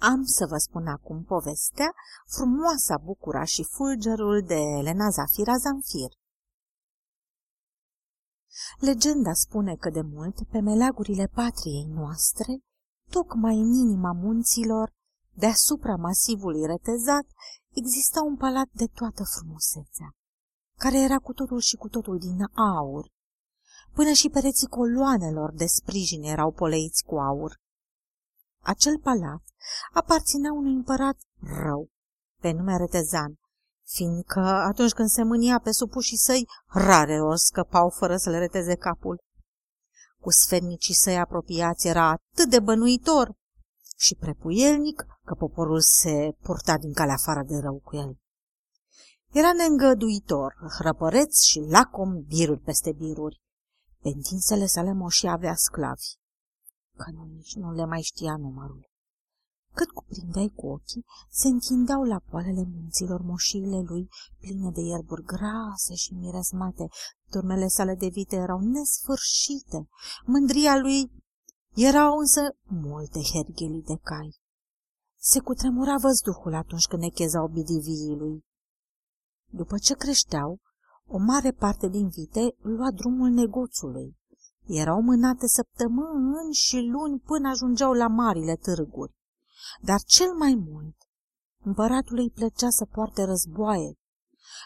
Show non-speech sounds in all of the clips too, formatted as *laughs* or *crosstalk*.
Am să vă spun acum povestea Frumoasa Bucura și Fulgerul de Elena Zafira Zamfir. Legenda spune că de mult, pe meleagurile patriei noastre, tocmai în inima munților, deasupra masivului retezat, exista un palat de toată frumusețea, care era cu totul și cu totul din aur. Până și pereții coloanelor de sprijin erau poleiți cu aur. Acel palat aparținea unui împărat rău, pe nume Retezan, fiindcă atunci când se mânia pe supușii săi, rare ori scăpau fără să le reteze capul. Cu sfernicii săi apropiați era atât de bănuitor și prepuielnic că poporul se purta din calea afară de rău cu el. Era neîngăduitor, hrăpăreț și lacom biruri peste biruri. Pe întinsele sale moșii avea sclavi că nu, nici nu le mai știa numărul. Cât cuprindeai cu ochii, se întindeau la poalele munților moșiile lui, pline de ierburi grase și miresmate. Turmele sale de vite erau nesfârșite. Mândria lui erau însă multe herghelii de cai. Se cutremura văzduhul atunci când nechezau bidiviii lui. După ce creșteau, o mare parte din vite lua drumul negoțului. Erau mânate săptămâni și luni până ajungeau la marile târguri. Dar cel mai mult, împăratului îi plăcea să poarte războaie.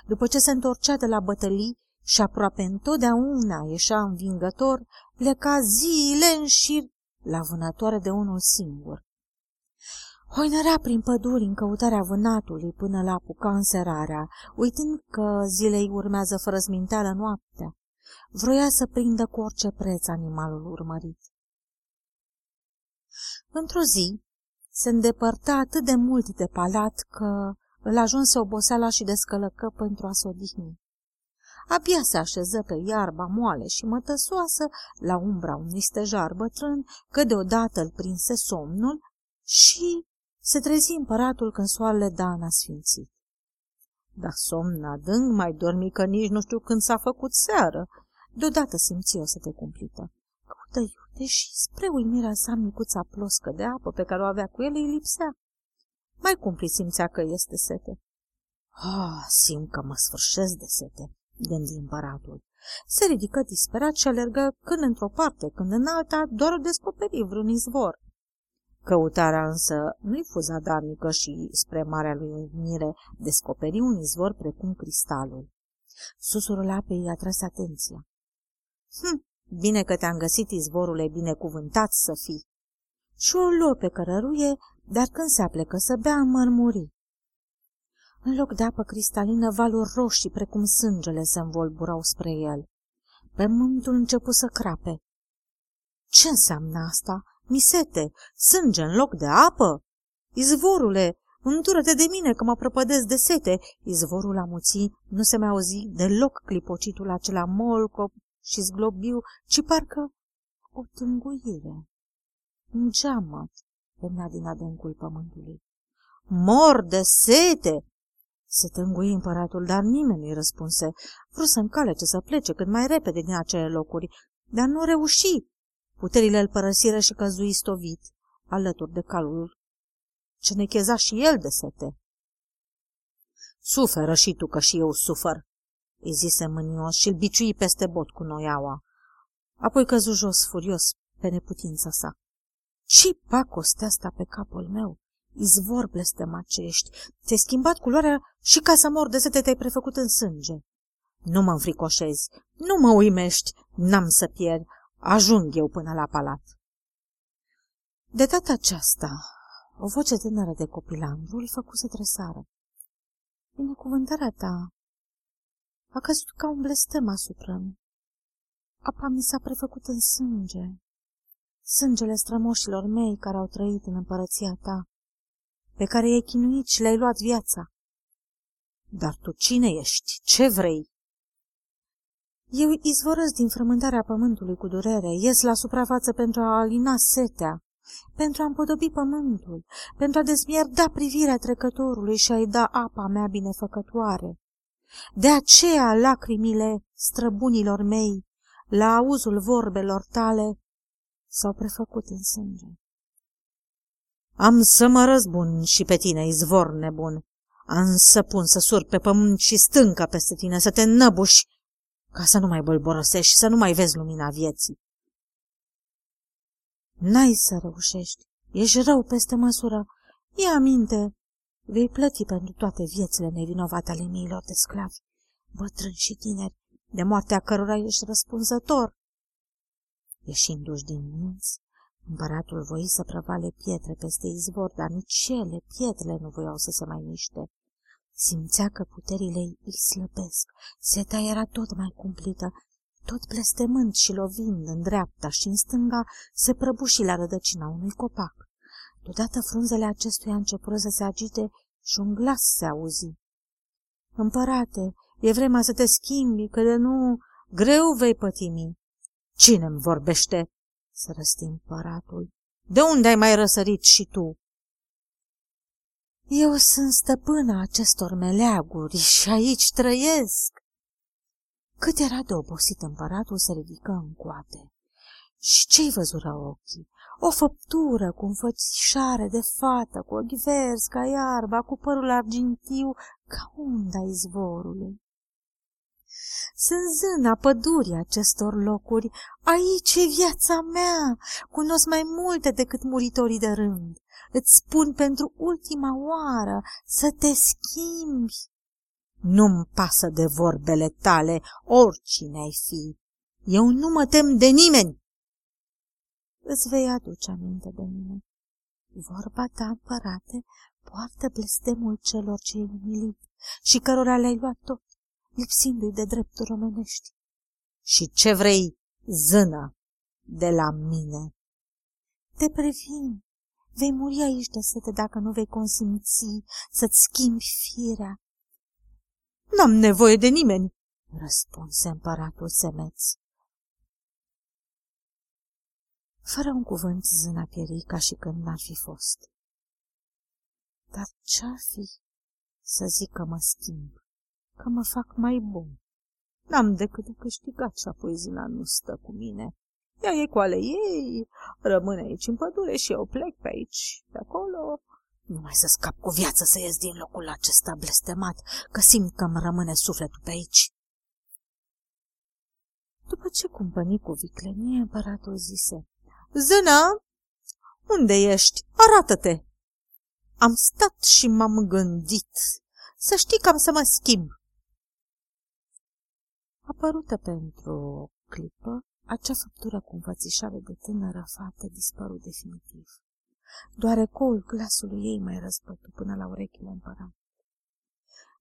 După ce se întorcea de la bătălii și aproape întotdeauna ieșea învingător, pleca zile în șir la vânătoare de unul singur. Hoinărea prin păduri în căutarea vânatului până la apuca înserarea, uitând că zilei urmează fără zminteală noaptea. Vroia să prindă cu orice preț animalul urmărit. Într-o zi, se îndepărta atât de mult de palat că îl ajunse oboseala și descălăcă pentru a se odihni. Abia se așeză pe iarba moale și mătăsoasă la umbra unui stejar bătrân, că deodată îl prinse somnul și se trezi împăratul când soarele Dana sfințit. Dar somn adânc mai dormi că nici nu știu când s-a făcut seară, Deodată simți o sete cumplită. Căută iute și, spre uimirea sa, micuța ploscă de apă pe care o avea cu el îi lipsea. Mai cumplit simțea că este sete. Ah, simt că mă sfârșesc de sete, gândi împăratul. Se ridică disperat și alergă când într-o parte, când în alta, doar o descoperi vreun izvor. Căutarea însă nu-i fu zadarnică și, spre marea lui uimire, descoperi un izvor precum cristalul. Susurul apei i-a tras atenția. Hm, bine că te-am găsit, izvorule binecuvântat să fii. Și o luă pe cărăruie, dar când se aplecă să bea, mărmuri. În loc de apă cristalină, valuri roșii, precum sângele, se învolburau spre el. Pământul începu să crape. Ce înseamnă asta? Misete, sânge în loc de apă? Izvorule, Întură-te de mine că mă prăpădesc de sete. Izvorul amuții nu se mai auzi deloc clipocitul acela molcop și zglobiu, ci parcă o tânguire. Un geamăt venea din adâncul pământului. Mor de sete! Se tângui împăratul, dar nimeni nu-i răspunse. Vreau să încalece să plece cât mai repede din acele locuri, dar nu reuși. Puterile îl părăsiră și căzui stovit, alături de calul ce necheza și el de sete. Suferă și tu, că și eu sufăr, îi zise mânios și îl biciui peste bot cu noiaua. Apoi căzu jos furios pe neputința sa. Ce pacoste asta pe capul meu? Izvor blestemat ce ești. Ți-ai schimbat culoarea și ca să mor de sete te-ai prefăcut în sânge. Nu mă înfricoșezi, nu mă uimești, n-am să pierd, ajung eu până la palat. De data aceasta, o voce tânără de copilandru îl făcu să tresară. Binecuvântarea ta a căzut ca un blestem asupra -mi. Apa mi s-a prefăcut în sânge, sângele strămoșilor mei care au trăit în împărăția ta, pe care i-ai chinuit și le-ai luat viața. Dar tu cine ești? Ce vrei? Eu izvorăsc din frământarea pământului cu durere, ies la suprafață pentru a alina setea, pentru a împodobi pământul, pentru a dezmierda privirea trecătorului și a-i da apa mea binefăcătoare. De aceea lacrimile străbunilor mei, la auzul vorbelor tale, s-au prefăcut în sânge. Am să mă răzbun și pe tine, izvor nebun. Am să pun să sur pe pământ și stâncă peste tine, să te năbuși, ca să nu mai bălborosești, să nu mai vezi lumina vieții. N-ai să reușești, ești rău peste măsură. Ia aminte, vei plăti pentru toate viețile nevinovate ale miilor de sclavi, bătrâni și tineri, de moartea cărora ești răspunzător. Ieșindu-și din minți, împăratul voi să prăvale pietre peste izvor, dar nici ele, pietrele, nu voiau să se mai miște. Simțea că puterile îi slăbesc, seta era tot mai cumplită, tot blestemând și lovind în dreapta și în stânga, se prăbuși la rădăcina unui copac. Deodată frunzele acestuia începură să se agite și un glas se auzi. Împărate, e vremea să te schimbi, că de nu greu vei pătimi. Cine-mi vorbește? să răsti împăratul. De unde ai mai răsărit și tu? Eu sunt stăpâna acestor meleaguri și aici trăiesc. Cât era de obosit împăratul se ridică în coate. Și ce-i văzură ochii? O făptură cu înfățișare de fată, cu ochi verzi ca iarba, cu părul argintiu ca unda izvorului. Sunt zâna pădurii acestor locuri, aici e viața mea, cunosc mai multe decât muritorii de rând. Îți spun pentru ultima oară să te schimbi. Nu-mi pasă de vorbele tale, oricine ai fi. Eu nu mă tem de nimeni. Îți vei aduce aminte de mine. Vorba ta, împărate, poartă blestemul celor ce ai umilit și cărora le-ai luat tot lipsindu-i de drepturi omenești. Și ce vrei, zână, de la mine? Te previn, vei muri aici de sete dacă nu vei consimți să-ți schimbi firea. N-am nevoie de nimeni, răspunse împăratul semeț. Fără un cuvânt zâna pieri ca și când n-ar fi fost. Dar ce-ar fi să zic că mă schimb? că mă fac mai bun. N-am decât de câștigat și apoi zina nu stă cu mine. Ea e cu ale ei, rămâne aici în pădure și eu plec pe aici, pe acolo. Nu mai să scap cu viață să ies din locul acesta blestemat, că simt că îmi rămâne sufletul pe aici. După ce cumpăni cu viclenie, împăratul zise, Zână, unde ești? Arată-te! Am stat și m-am gândit. Să știi că am să mă schimb apărută pentru o clipă, acea făptură cu înfățișare de tânără fată dispărut definitiv. Doar ecoul glasului ei mai răzbătu până la urechile împărat.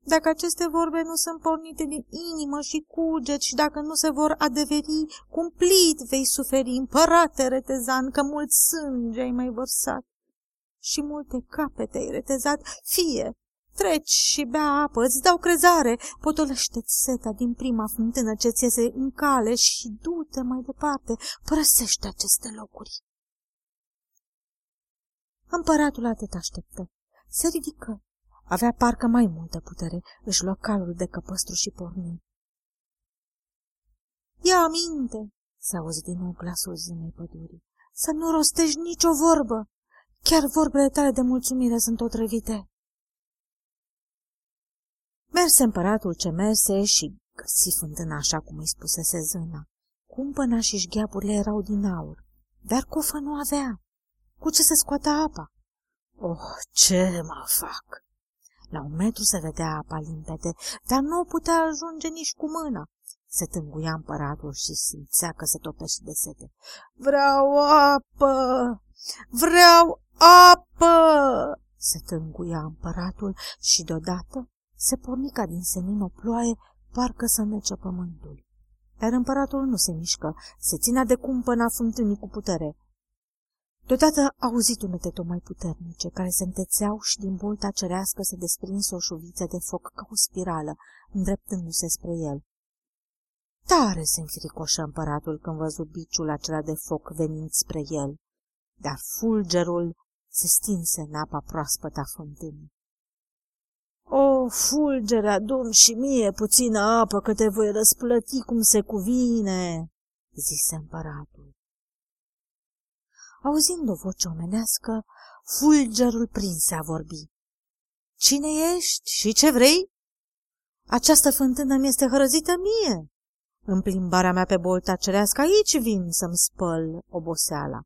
Dacă aceste vorbe nu sunt pornite din inimă și cuget și dacă nu se vor adeveri, cumplit vei suferi, împărate retezan, că mult sânge ai mai vărsat și multe capete ai retezat, fie Treci și bea apă, îți dau crezare, potolește-ți seta din prima fântână ce ți iese în cale și du-te mai departe, părăsește aceste locuri. Împăratul atât așteptă. Se ridică. Avea parcă mai multă putere, își lua calul de căpăstru și porni. Ia aminte, se auzi din nou glasul zânei pădurii, să nu rostești nicio vorbă. Chiar vorbele tale de mulțumire sunt otrăvite. Merse împăratul ce merse și găsi fântâna așa cum îi spusese zâna. Cumpăna și șgheapurile erau din aur, dar cofă nu avea. Cu ce să scoată apa? Oh, ce mă fac! La un metru se vedea apa limpede, dar nu putea ajunge nici cu mâna. Se tânguia împăratul și simțea că se topește de sete. Vreau apă! Vreau apă! Se tânguia împăratul și deodată se porni ca din senin o ploaie, parcă să nece pământul. Dar împăratul nu se mișcă, se ținea de cumpăna fântânii cu putere. Deodată auzit unete tot mai puternice, care se întețeau și din bolta cerească se desprinse o șuviță de foc ca o spirală, îndreptându-se spre el. Tare se înfricoșă împăratul când văzut biciul acela de foc venind spre el, dar fulgerul se stinse în apa proaspătă a fântânii. O, fulgere, adum și mie puțină apă, că te voi răsplăti cum se cuvine, zise împăratul. Auzind o voce omenească, Fulgerul prinse a vorbi. Cine ești și ce vrei? Această fântână mi este hărăzită mie. În plimbarea mea pe bolta cerească aici vin să-mi spăl oboseala.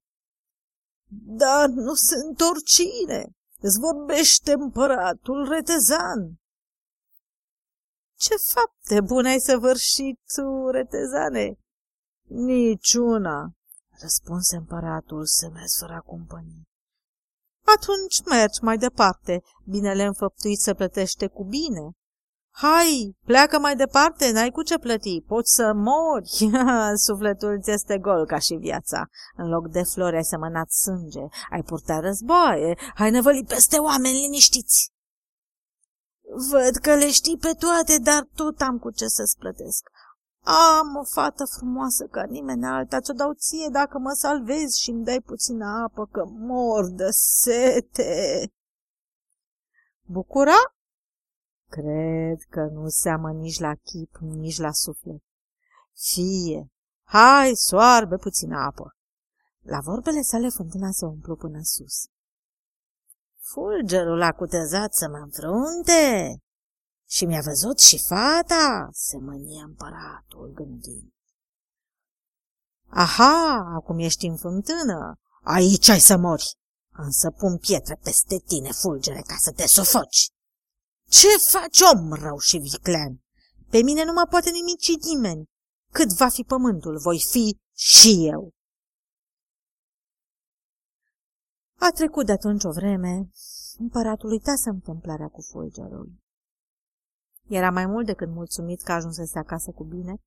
Dar nu sunt oricine, îți vorbește împăratul retezan. Ce fapte bune ai săvârșit tu, retezane? Niciuna, răspunse împăratul semes cumpănie. Atunci mergi mai departe, binele înfăptuit să plătește cu bine. Hai, pleacă mai departe, n-ai cu ce plăti, poți să mori. *laughs* Sufletul ți este gol ca și viața. În loc de flori ai semănat sânge, ai purtat războaie, ai năvălit peste oameni liniștiți. Văd că le știi pe toate, dar tot am cu ce să-ți plătesc. Am o fată frumoasă ca nimeni alta, ți-o dau ție dacă mă salvezi și îmi dai puțină apă, că mor de sete. Bucura? Cred că nu seamă nici la chip, nici la suflet. Fie, hai, soarbe puțină apă. La vorbele sale fântâna se umplu până sus. Fulgerul a cutezat să mă înfrunte și mi-a văzut și fata, se mânie împăratul gândind. Aha, acum ești în fântână, aici ai să mori, însă pun pietre peste tine, fulgere, ca să te sufoci. Ce faci, om rău și viclean? Pe mine nu mă poate nimici nimeni. Cât va fi pământul, voi fi și eu. A trecut de atunci o vreme, împăratul uitase întâmplarea cu fulgerul. Era mai mult decât mulțumit că ajunsese acasă cu bine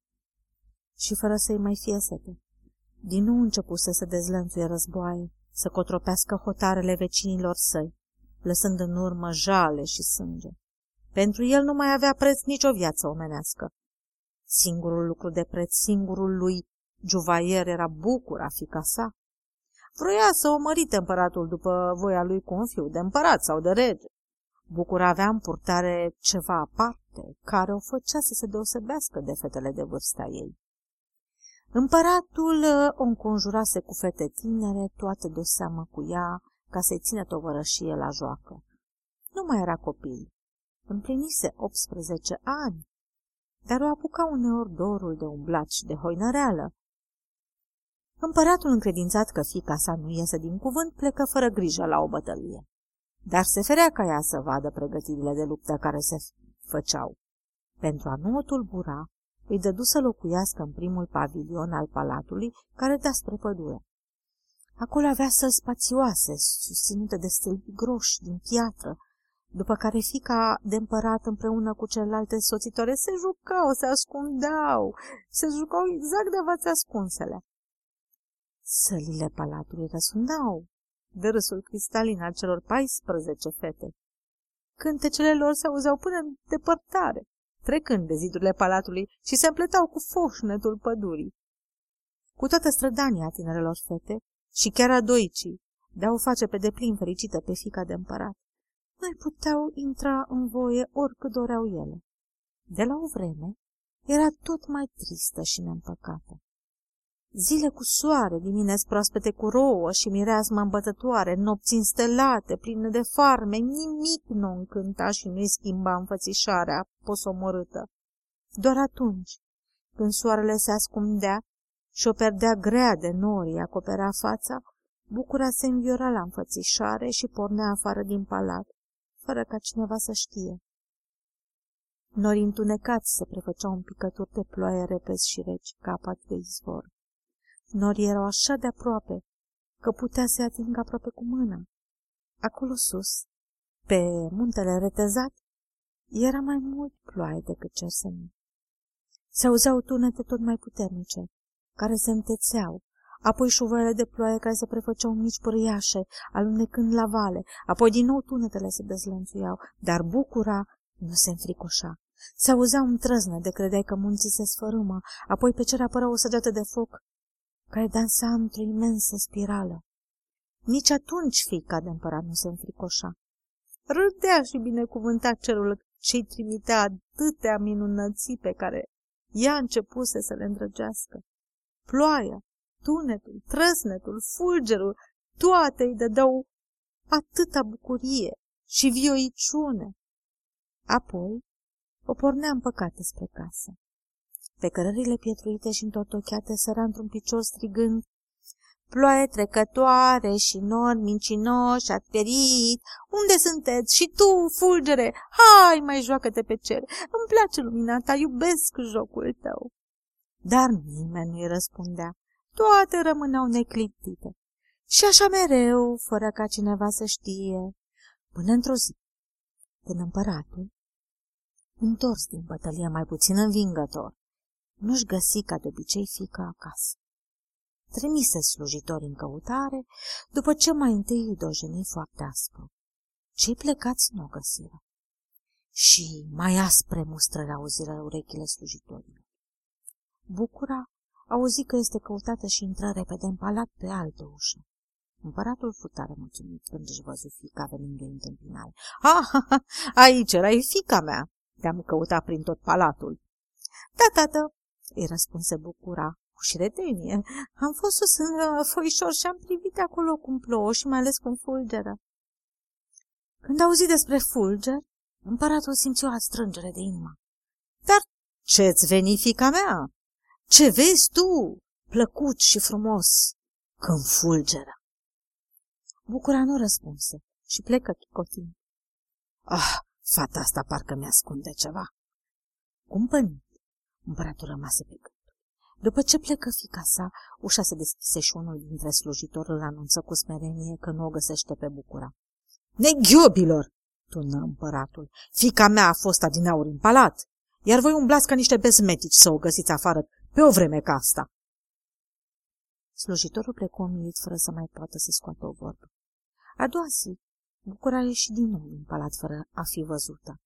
și fără să-i mai fie sete. Din nou începuse să dezlănțuie războaie, să cotropească hotarele vecinilor săi, lăsând în urmă jale și sânge. Pentru el nu mai avea preț nicio viață omenească. Singurul lucru de preț, singurul lui Juvaier era bucura fica sa. Vroia să o mărite împăratul după voia lui cu un fiu de împărat sau de rege. Bucura avea în purtare ceva aparte, care o făcea să se deosebească de fetele de vârsta ei. Împăratul uh, o înconjurase cu fete tinere, toate de seamă cu ea, ca să-i țină tovărășie la joacă. Nu mai era copil. Împlinise 18 ani, dar o apuca uneori dorul de umblat și de hoinăreală. Împăratul încredințat că fica sa nu iese din cuvânt, plecă fără grijă la o bătălie dar se ferea ca ea să vadă pregătirile de luptă care se făceau. Pentru a nu o tulbura, îi dădu să locuiască în primul pavilion al palatului care da spre pădure. Acolo avea săli spațioase, susținute de stâlpi groși din piatră, după care fica de împărat împreună cu celelalte soțitoare se jucau, se ascundeau, se jucau exact de avați ascunsele. Sălile palatului răsundau, de râsul cristalin al celor 14 fete. Cântecele lor se auzeau până în depărtare, trecând de zidurile palatului și se împletau cu foșnetul pădurii. Cu toată strădania tinerelor fete și chiar a doicii, de-au face pe deplin fericită pe fica de împărat, nu puteau intra în voie oricât doreau ele. De la o vreme, era tot mai tristă și neîmpăcată. Zile cu soare, dimineți proaspete cu rouă și mireasmă îmbătătoare, nopți înstelate, pline de farme, nimic nu încânta și nu-i schimba înfățișarea posomorâtă. Doar atunci, când soarele se ascundea și o perdea grea de norii acoperea fața, bucura se înviora la înfățișare și pornea afară din palat, fără ca cineva să știe. Norii întunecați se prefăceau în picături de ploaie repezi și reci, capat de izvor. Norii erau așa de aproape că putea să-i atingă aproape cu mâna. Acolo sus, pe muntele retezat, era mai mult ploaie decât cersenii. Se auzeau tunete tot mai puternice, care se întețeau, apoi șuvoaiele de ploaie care se prefăceau mici pâriașe, alunecând la vale, apoi din nou tunetele se dezlănțuiau, dar bucura nu se înfricoșa. Se auzeau întrăzne de credeai că munții se sfărâmă, apoi pe cer apărea o săgeată de foc care dansa într-o imensă spirală. Nici atunci fiica de împărat nu se înfricoșa. Râdea și binecuvânta cerul ce-i trimitea atâtea minunății pe care ea începuse să le îndrăgească. Ploaia, tunetul, trăsnetul, fulgerul, toate îi dădeau atâta bucurie și vioiciune. Apoi o pornea împăcată spre casă. Pe cărările pietruite și întortocheate săra într-un picior strigând Ploaie trecătoare și nori mincinoși, ați pierit. Unde sunteți? Și tu, fulgere, hai, mai joacă-te pe cer. Îmi place lumina ta, iubesc jocul tău. Dar nimeni nu-i răspundea. Toate rămâneau necliptite. Și așa mereu, fără ca cineva să știe, până într-o zi, când împăratul, întors din bătălie mai puțin învingător, nu-și găsi ca de obicei fica acasă. Trimise slujitori în căutare, după ce mai întâi îi dojeni foarte aspru. Cei plecați nu o găsiră. Și mai aspre mustrări auziră urechile slujitorilor. Bucura auzi că este căutată și intră repede în palat pe altă ușă. Împăratul fu tare mulțumit când își văzu fica venind în întâmpinare. Ah, aici erai fica mea! Te-am căutat prin tot palatul. Da, tată, îi răspunse Bucura cu șiretenie. Am fost sus în uh, foișor și am privit acolo cum plouă și mai ales cum fulgeră. Când auzi despre fulger, împăratul simți o strângere de inimă. Dar ce-ți veni, fica mea? Ce vezi tu, plăcut și frumos, când fulgeră? Bucura nu răspunse și plecă chicotind. Ah, fata asta parcă mi-ascunde ceva. Cumpănit, împăratul rămase pe gând. După ce plecă fica sa, ușa se deschise și unul dintre slujitori îl anunță cu smerenie că nu o găsește pe Bucura. Neghiobilor! tună împăratul. Fica mea a fost adinauri în palat, iar voi umblați ca niște bezmetici să o găsiți afară pe o vreme ca asta. Slujitorul plecă umilit fără să mai poată să scoată o vorbă. A doua zi, Bucura a ieșit din nou din palat fără a fi văzută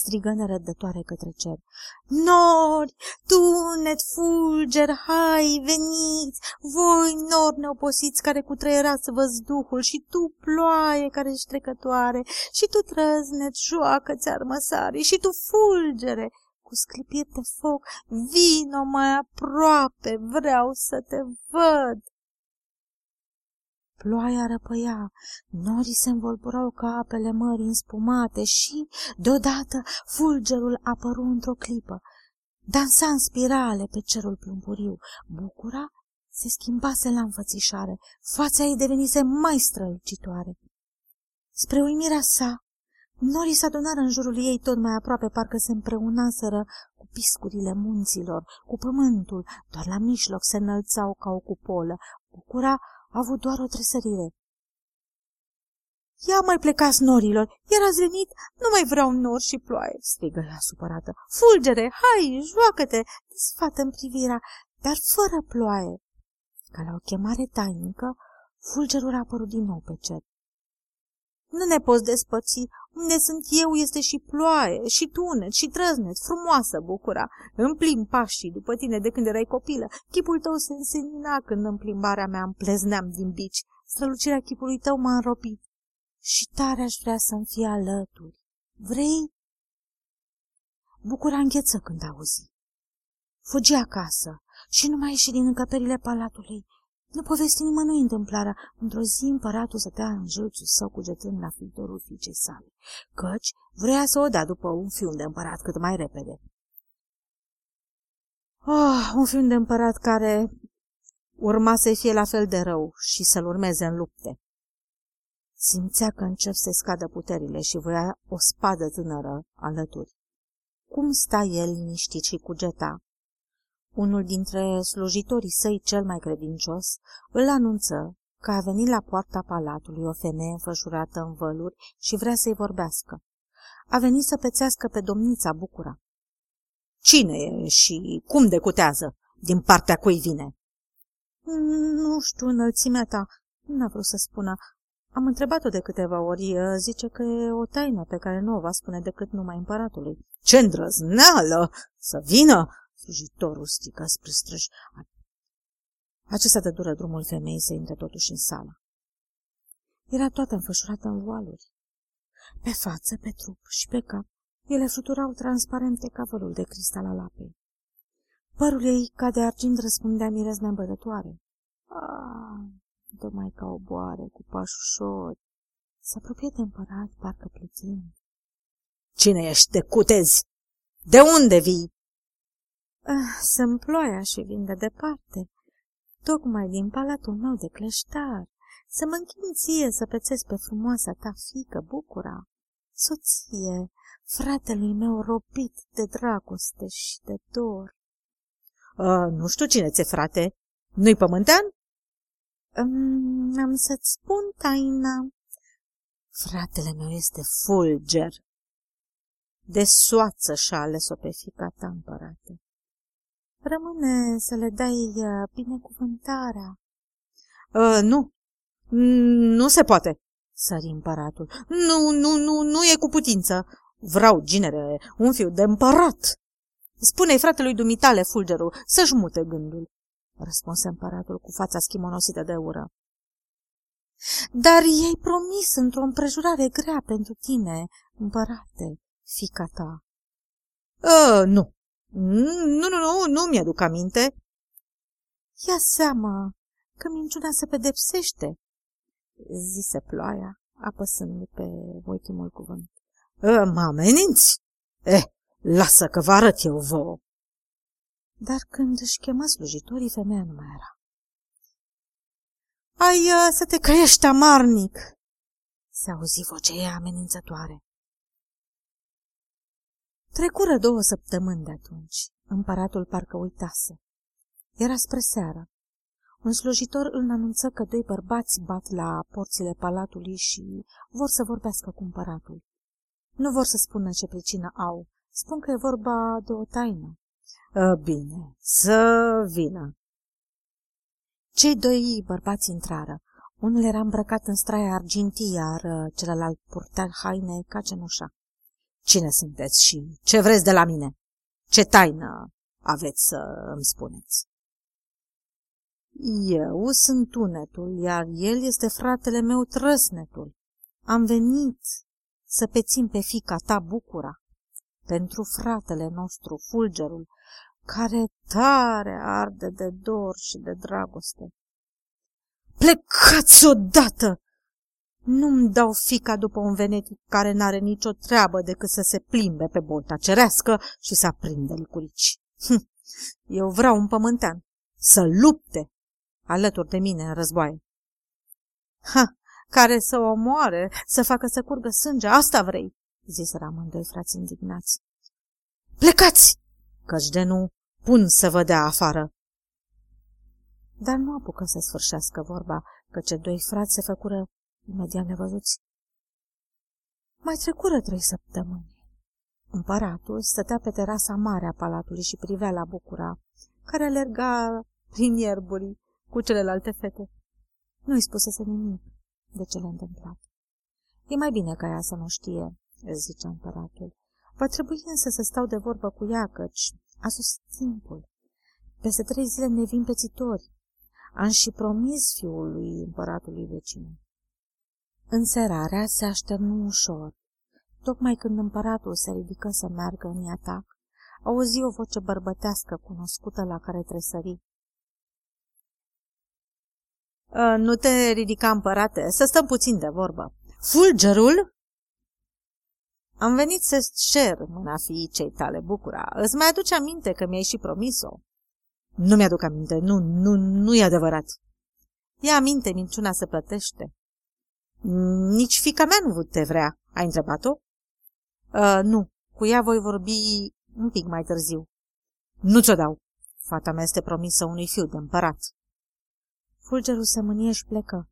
strigă nerăbdătoare către cer. Nori, tunet, fulger, hai, veniți, voi, nori neoposiți care cutreierați văzduhul și tu, ploaie care ești trecătoare, și tu, trăznet, joacă-ți armăsarii, și tu, fulgere, cu sclipiri de foc, vino mai aproape, vreau să te văd. Ploaia răpăia, norii se învolburau ca apele mării înspumate și, deodată, fulgerul apăru într-o clipă. Dansa în spirale pe cerul plumburiu. Bucura se schimbase la înfățișare, fața ei devenise mai strălucitoare. Spre uimirea sa, norii se adunară în jurul ei tot mai aproape, parcă se împreunaseră cu piscurile munților, cu pământul, doar la mijloc se înălțau ca o cupolă. Bucura a avut doar o tresărire. Ia mai plecați norilor, iar ați venit, nu mai vreau nor și ploaie, strigă ea supărată. Fulgere, hai, joacă-te, disfată în privirea, dar fără ploaie. Ca la o chemare tainică, fulgerul a apărut din nou pe cer. Nu ne poți despărți. Unde sunt eu este și ploaie, și tunet, și trăznet, frumoasă bucura. Îmi plimb pașii după tine de când erai copilă. Chipul tău se însenina când în plimbarea mea îmi plezneam din bici. Strălucirea chipului tău m-a înropit. Și tare aș vrea să-mi fie alături. Vrei? Bucura îngheță când auzi. Fugi acasă și nu mai ieși din încăperile palatului. Nu povesti nimănui întâmplarea. Într-o zi împăratul stătea în jâlțul său cugetând la fiitorul fiicei sale, căci vrea să o dea după un fiu de împărat cât mai repede. Oh, un fiu de împărat care urma să fie la fel de rău și să-l urmeze în lupte. Simțea că încep să scadă puterile și voia o spadă tânără alături. Cum sta el liniștit și cugeta, unul dintre slujitorii săi cel mai credincios îl anunță că a venit la poarta palatului o femeie înfășurată în văluri și vrea să-i vorbească. A venit să pețească pe domnița Bucura. Cine e și cum decutează? Din partea cui vine? Nu știu, înălțimea ta, nu a vrut să spună. Am întrebat-o de câteva ori, zice că e o taină pe care nu o va spune decât numai împăratului. Ce îndrăzneală! Să vină! Slujitorul strică spre străși. Acesta de dură drumul femeii să intre totuși în sală. Era toată înfășurată în voaluri. Pe față, pe trup și pe cap, ele fluturau transparente ca vălul de cristal al apei. Părul ei, ca de argint, răspundea mirezne îmbădătoare. Ah, tocmai ca o boare, cu pași ușori, Se apropie de împărat, parcă plutind. Cine ești de cutezi? De unde vii? Ah, sunt ploaia și vin de departe, tocmai din palatul meu de cleștar, să mă închin ție să pețesc pe frumoasa ta fică, bucura, soție, fratelui meu robit de dragoste și de dor. A, nu știu cine ți frate. Nu-i pământean? Um, am să-ți spun taina. Fratele meu este fulger. De soață și-a ales-o pe fica ta, împărate. Rămâne să le dai uh, binecuvântarea. Uh, nu, nu se poate, sări împăratul. Nu, nu, nu, nu e cu putință. Vreau, ginere, un fiu de împărat. Spune-i fratelui dumitale, fulgerul, să-și mute gândul, răspunse împăratul cu fața schimonosită de ură. Dar ei promis într-o împrejurare grea pentru tine, împărate, fica ta. A, nu, nu, nu, nu, nu mi-aduc aminte. Ia seama că minciuna se pedepsește, zise ploaia, apăsând pe ultimul cuvânt. Mă ameninți? Eh, lasă că vă arăt eu vouă. Dar când își chemă slujitorii, femeia nu mai era. Ai uh, să te căiești amarnic, se auzi vocea ei amenințătoare. Trecură două săptămâni de atunci. Împăratul parcă uitase. Era spre seară. Un slujitor îl anunță că doi bărbați bat la porțile palatului și vor să vorbească cu împăratul. Nu vor să spună ce pricină au. Spun că e vorba de o taină. A, bine, să vină. Cei doi bărbați intrară. Unul era îmbrăcat în straia argintii, iar uh, celălalt purta haine ca cenușa. Cine sunteți și ce vreți de la mine? Ce taină aveți să îmi spuneți? Eu sunt tunetul, iar el este fratele meu trăsnetul. Am venit să pețim pe fica ta bucura, pentru fratele nostru, fulgerul, care tare arde de dor și de dragoste. Plecați odată! Nu-mi dau fica după un venetic care n-are nicio treabă decât să se plimbe pe bolta cerească și să aprinde licurici. Hm, eu vreau un pământean să lupte alături de mine în războaie. Ha, care să o omoare, să facă să curgă sânge, asta vrei, ziseră amândoi frați indignați. Plecați, căci de nu pun să vă dea afară. Dar nu apucă să sfârșească vorba, că cei doi frați se făcură imediat nevăzuți. Mai trecură trei săptămâni. Împăratul stătea pe terasa mare a palatului și privea la bucura, care alerga prin ierburi cu celelalte fete. Nu-i spusese nimic de cele întâmplat. E mai bine ca ea să nu știe, zicea împăratul. Va trebui însă să stau de vorbă cu ea, căci a sosit timpul. Peste trei zile ne vin pețitori. Am și promis fiului împăratului vecin. Înserarea se așternu ușor. Tocmai când împăratul se ridică să meargă în atac, auzi o voce bărbătească cunoscută la care tresări. Ă, nu te ridica, împărate, să stăm puțin de vorbă. Fulgerul? Am venit să-ți cer mâna fiicei tale, bucura. Îți mai aduce aminte că mi-ai și promis-o? Nu mi-aduc aminte, nu, nu, nu e adevărat. Ia aminte, minciuna se plătește. Nici fica mea nu te vrea. Ai întrebat-o? Uh, nu, cu ea voi vorbi un pic mai târziu. Nu ți-o dau. Fata mea este promisă unui fiu de împărat. Fulgerul se mânie și plecă.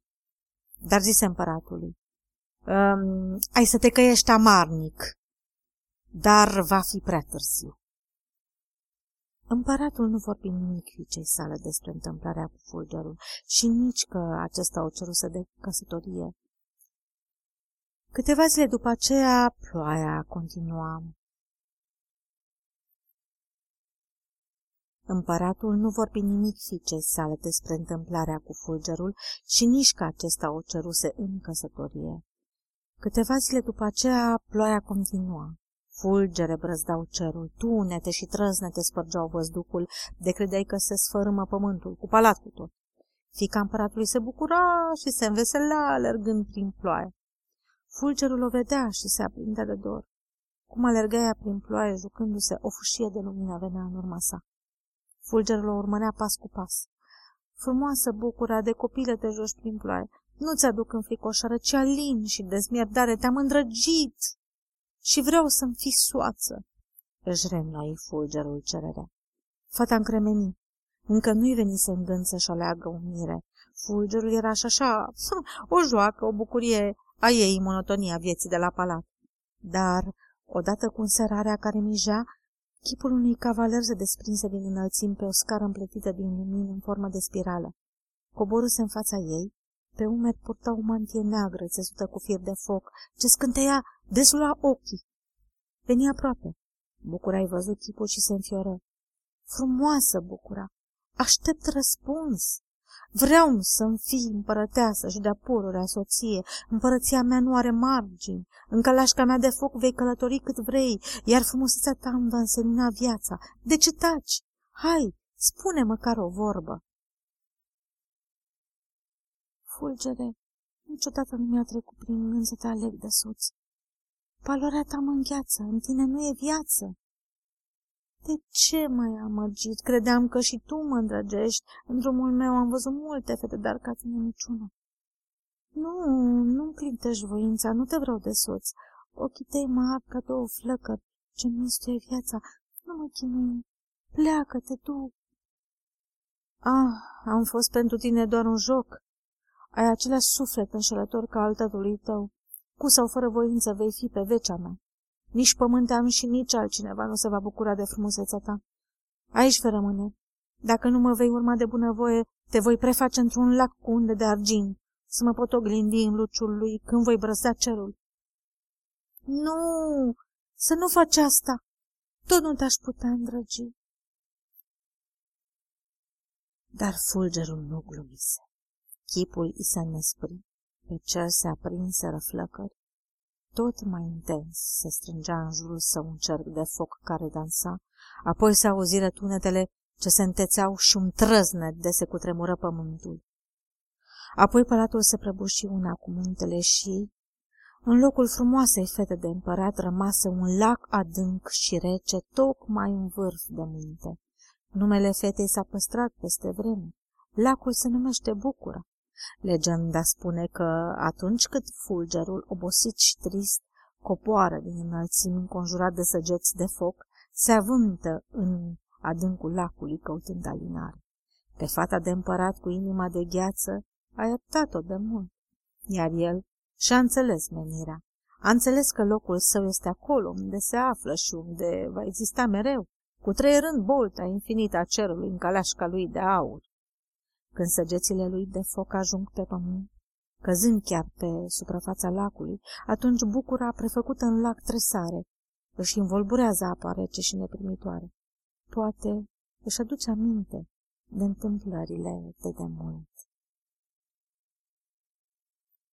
Dar zise împăratului. Um, ai să te căiești amarnic, dar va fi prea târziu. Împăratul nu vorbi nimic fiicei sale despre întâmplarea cu fulgerul și nici că acesta o ceruse de căsătorie. Câteva zile după aceea, ploaia continua. Împăratul nu vorbi nimic fiicei sale despre întâmplarea cu fulgerul și nici că acesta o ceruse în căsătorie. Câteva zile după aceea, ploaia continua. Fulgere brăzdau cerul, tunete și trăznete spărgeau văzducul, de credeai că se sfărâmă pământul, cu palat cu tot. Fica împăratului se bucura și se înveselea alergând prin ploaie. Fulgerul o vedea și se aprindea de dor. Cum alerga ea prin ploaie, jucându-se, o fâșie de lumină venea în urma sa. Fulgerul o urmărea pas cu pas. Frumoasă bucura de copile te joci prin ploaie. Nu ți-aduc în fricoșară, ci alin și dezmierdare. Te-am îndrăgit și vreau să-mi fii soață. Își reînnoi fulgerul cererea. Fata încremeni. Încă nu-i venise în gând să-și aleagă un mire. Fulgerul era și așa, *laughs* o joacă, o bucurie a ei monotonia vieții de la palat. Dar, odată cu înserarea care mijea, chipul unui cavaler se desprinse din înălțim pe o scară împletită din lumini în formă de spirală. Coboruse în fața ei, pe umeri purta o mantie neagră țesută cu fir de foc, ce scânteia dezlua ochii. Veni aproape. Bucura-i văzut chipul și se înfioră. Frumoasă, Bucura! Aștept răspuns! Vreau să-mi fii împărăteasă și de-a pururea soție. Împărăția mea nu are margini. În călașca mea de foc vei călători cât vrei, iar frumusețea ta îmi va însemna viața. De ce taci? Hai, spune măcar o vorbă. Fulgere, niciodată nu mi-a trecut prin gând să te aleg de soț. Paloarea ta mă îngheață, în tine nu e viață. De ce m-ai amăgit? Credeam că și tu mă îndrăgești. În drumul meu am văzut multe fete, dar ca tine niciuna. Nu, nu-mi clintești voința, nu te vreau de soț. Ochii tăi mă ard ca două flăcări ce mistuie viața. Nu mă chinui. Pleacă-te tu. Ah, am fost pentru tine doar un joc. Ai același suflet înșelător ca al tătului tău. Cu sau fără voință vei fi pe vecea mea. Nici pământeanu și nici altcineva nu se va bucura de frumusețea ta. Aici vei rămâne. Dacă nu mă vei urma de bunăvoie, te voi preface într-un lac cu unde de argint, să mă pot oglindi în luciul lui când voi brăzea cerul. Nu, să nu faci asta. Tot nu te-aș putea îndrăgi. Dar fulgerul nu glumise. Chipul i se năspri, pe cer se aprinseră flăcări tot mai intens se strângea în jurul său un cerc de foc care dansa, apoi se auziră tunetele ce se întețeau și un trăznet de se cutremură pământul. Apoi palatul se prăbuși una cu muntele și, în locul frumoasei fete de împărat, rămase un lac adânc și rece, tocmai în vârf de munte. Numele fetei s-a păstrat peste vreme. Lacul se numește Bucura. Legenda spune că atunci când fulgerul, obosit și trist, coboară din înălțimi înconjurat de săgeți de foc, se avântă în adâncul lacului căutând alinare. Pe fata de împărat cu inima de gheață a iertat-o de mult, iar el și-a înțeles menirea. A înțeles că locul său este acolo unde se află și unde va exista mereu, cu trei rând bolta infinită a cerului în caleașca lui de aur. Când săgețile lui de foc ajung pe pământ, căzând chiar pe suprafața lacului, atunci bucura prefăcută în lac tresare, își învolburează apa rece și neprimitoare. Poate își aduce aminte de întâmplările de demult.